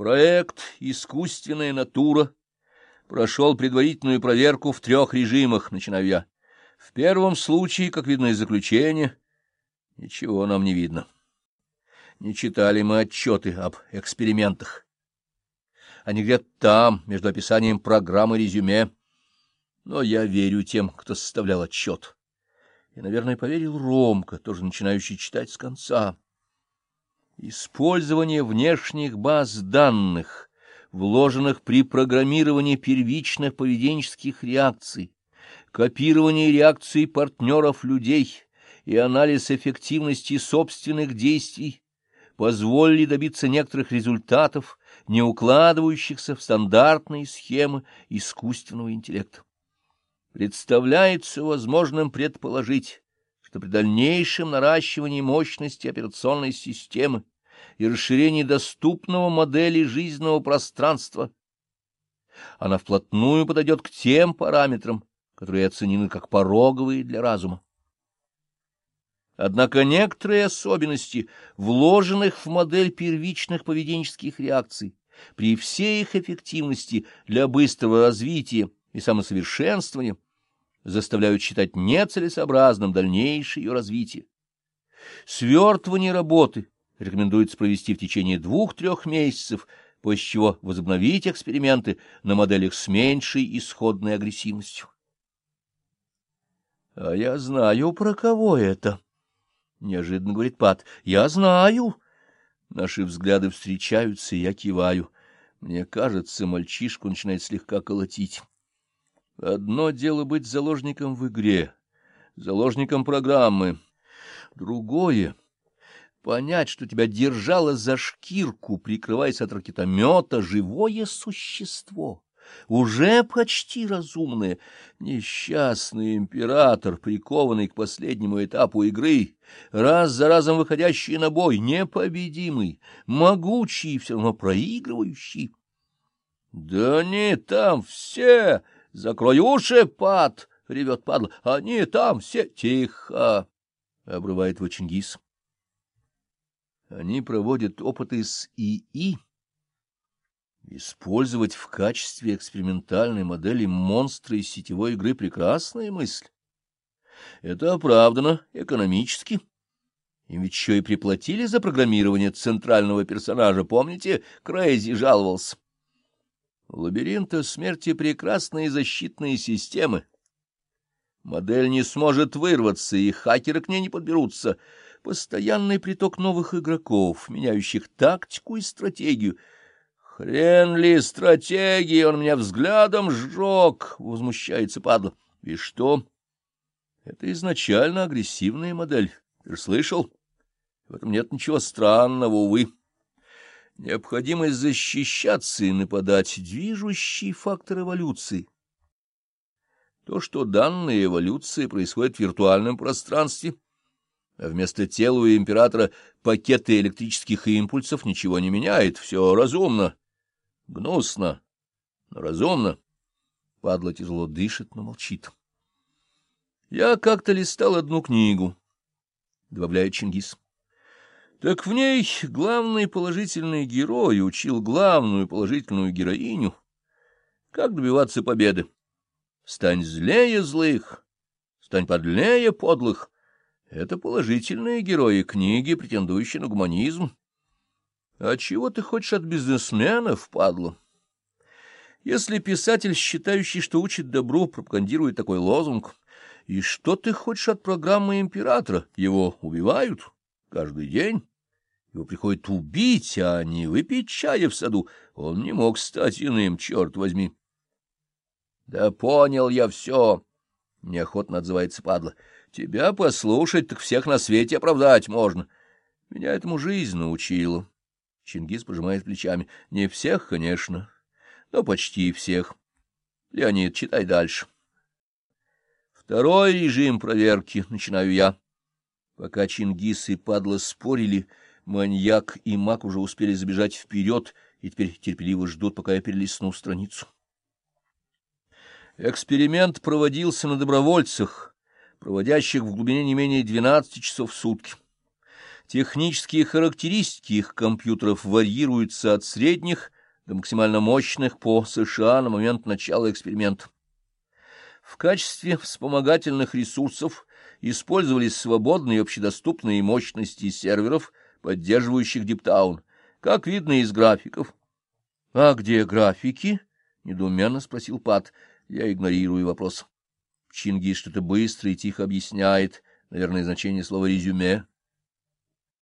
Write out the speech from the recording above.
Проект «Искусственная натура» прошел предварительную проверку в трех режимах, начинаю я. В первом случае, как видно из заключения, ничего нам не видно. Не читали мы отчеты об экспериментах. Они где-то там, между описанием программы и резюме. Но я верю тем, кто составлял отчет. И, наверное, поверил Ромка, тоже начинающий читать с конца. Использование внешних баз данных, вложенных при программировании первичных поведенческих реакций, копирование реакций партнеров людей и анализ эффективности собственных действий позволили добиться некоторых результатов, не укладывающихся в стандартные схемы искусственного интеллекта. Представляется возможным предположить, что при дальнейшем наращивании мощности операционной системы и расширении доступного модели жизненного пространства она вплотную подойдет к тем параметрам, которые оценены как пороговые для разума. Однако некоторые особенности, вложенных в модель первичных поведенческих реакций, при всей их эффективности для быстрого развития и самосовершенствования, заставляют считать нецелесообразным дальнейшее ее развитие. Свертывание работы рекомендуется провести в течение двух-трех месяцев, после чего возобновить эксперименты на моделях с меньшей исходной агрессивностью. — А я знаю, про кого это, — неожиданно говорит Пат. — Я знаю. Наши взгляды встречаются, и я киваю. Мне кажется, мальчишку начинает слегка колотить. Одно дело быть заложником в игре, заложником программы. Другое — понять, что тебя держало за шкирку, прикрываясь от ракетомета, живое существо, уже почти разумное, несчастный император, прикованный к последнему этапу игры, раз за разом выходящий на бой, непобедимый, могучий все равно проигрывающий. — Да они там все! — Закрой уши, пад! — ревет падла. — Они там все... — Тихо! — обрывает его Чингис. Они проводят опыты с ИИ. Использовать в качестве экспериментальной модели монстра из сетевой игры — прекрасная мысль. Это оправдано экономически. Им ведь еще и приплатили за программирование центрального персонажа. Помните, Крейзи жаловался? У лабиринта смерти прекрасные защитные системы. Модель не сможет вырваться, и хакеры к ней не подберутся. Постоянный приток новых игроков, меняющих тактику и стратегию. Хрен ли стратегии, он меня взглядом сжег, — возмущается падла. И что? Это изначально агрессивная модель. Ты же слышал? В этом нет ничего странного, увы. Необходимость защищаться и нападать — движущий фактор эволюции. То, что данная эволюция происходит в виртуальном пространстве, а вместо тела у императора пакеты электрических импульсов ничего не меняет, все разумно, гнусно, но разумно. Падла тяжело дышит, но молчит. Я как-то листал одну книгу, — добавляет Чингис. Так в ней главный положительный герой учил главную положительную героиню, как добиваться победы. Стань злее злых, стань подлее подлых. Это положительные герои книги, претендующие на гуманизм. А чего ты хочешь от бизнесменов, падла? Если писатель, считающий, что учит добру, пропагандирует такой лозунг, и что ты хочешь от программы императора? Его убивают каждый день. Его приходит убить, а не выпить чая в саду. Он не мог стать иным, черт возьми. — Да понял я все, — неохотно отзывается падла. — Тебя послушать, так всех на свете оправдать можно. Меня этому жизнь научила. Чингис пожимает плечами. — Не всех, конечно, но почти всех. Леонид, читай дальше. Второй режим проверки, начинаю я. Пока Чингис и падла спорили, — Маньяк и маг уже успели забежать вперед и теперь терпеливо ждут, пока я перелистну страницу. Эксперимент проводился на добровольцах, проводящих в глубине не менее 12 часов в сутки. Технические характеристики их компьютеров варьируются от средних до максимально мощных по США на момент начала эксперимента. В качестве вспомогательных ресурсов использовались свободные общедоступные мощности серверов, поддерживающих Диптаун, как видно из графиков. — А где графики? — недоуменно спросил Пат. Я игнорирую вопрос. Чингис что-то быстро и тихо объясняет, наверное, значение слова «резюме».